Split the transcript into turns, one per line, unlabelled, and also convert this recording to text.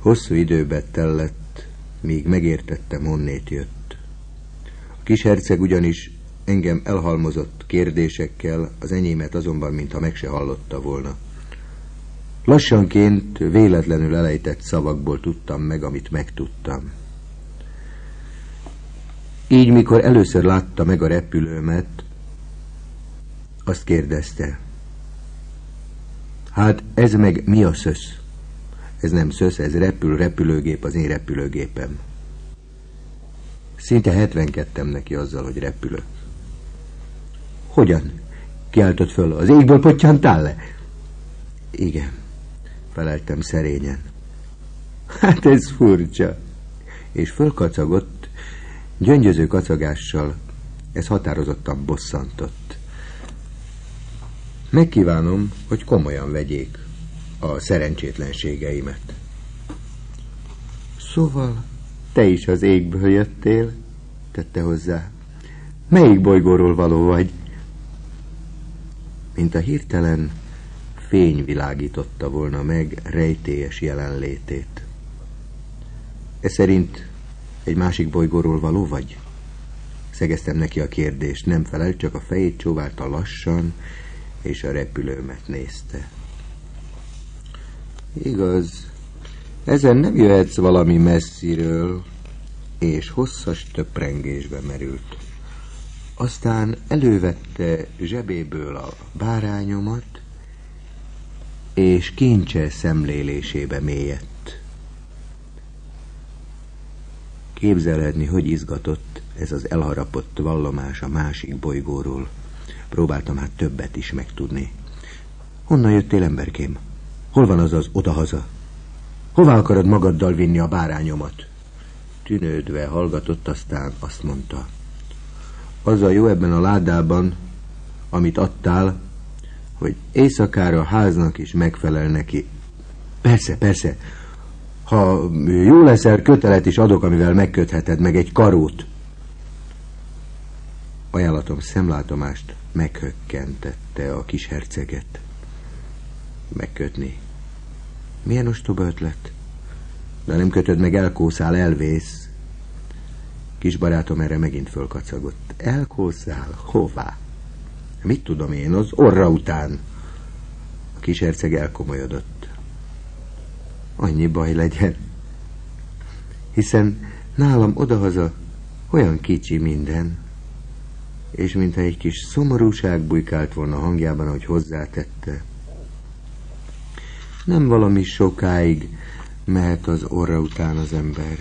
Hosszú időbe tellett, míg megértettem, honnét jött. A kis herceg ugyanis engem elhalmozott kérdésekkel, az enyémet azonban, mintha meg se hallotta volna. Lassanként, véletlenül elejtett szavakból tudtam meg, amit megtudtam. Így, mikor először látta meg a repülőmet, azt kérdezte. Hát ez meg mi a szösz? Ez nem szösz, ez repül, repülőgép, az én repülőgépem. Szinte hetvenkettem neki azzal, hogy repülök. Hogyan? Kiáltott föl. Az égből pottyantál le? Igen, feleltem szerényen. Hát ez furcsa. És fölkacagott, gyöngyöző kacagással, ez határozottan bosszantott. Megkívánom, hogy komolyan vegyék a szerencsétlenségeimet. Szóval te is az égből jöttél, tette hozzá. Melyik bolygóról való vagy? Mint a hirtelen fény világította volna meg rejtélyes jelenlétét. E szerint egy másik bolygóról való vagy? Szegeztem neki a kérdést, nem felelt, csak a fejét csóválta lassan, és a repülőmet nézte. Igaz, ezen nem jöhetsz valami messziről, és hosszas töprengésbe merült. Aztán elővette zsebéből a bárányomat, és kincse szemlélésébe mélyett. Képzelhetni, hogy izgatott ez az elharapott vallomás a másik bolygóról. Próbáltam hát többet is megtudni. Honnan jöttél, emberkém? Hol van az az odahaza? Hová akarod magaddal vinni a bárányomat? Tűnődve hallgatott, aztán azt mondta. Az a jó ebben a ládában, amit adtál, hogy éjszakára a háznak is megfelel neki. Persze, persze. Ha jó leszel, kötelet is adok, amivel megkötheted meg egy karót. Ajánlatom szemlátomást meghökkentette a kis herceget. Megkötni. Milyen ostoba ötlet? De nem kötöd meg, elkószál, elvész. Kis barátom erre megint fölkacagott. Elkószál? Hová? Mit tudom én, az orra után. A kis herceg elkomolyodott. Annyi baj legyen. Hiszen nálam odahaza olyan kicsi minden, és mintha egy kis szomorúság bujkált volna hangjában, hogy hozzátette. Nem valami sokáig mehet az orra után az ember.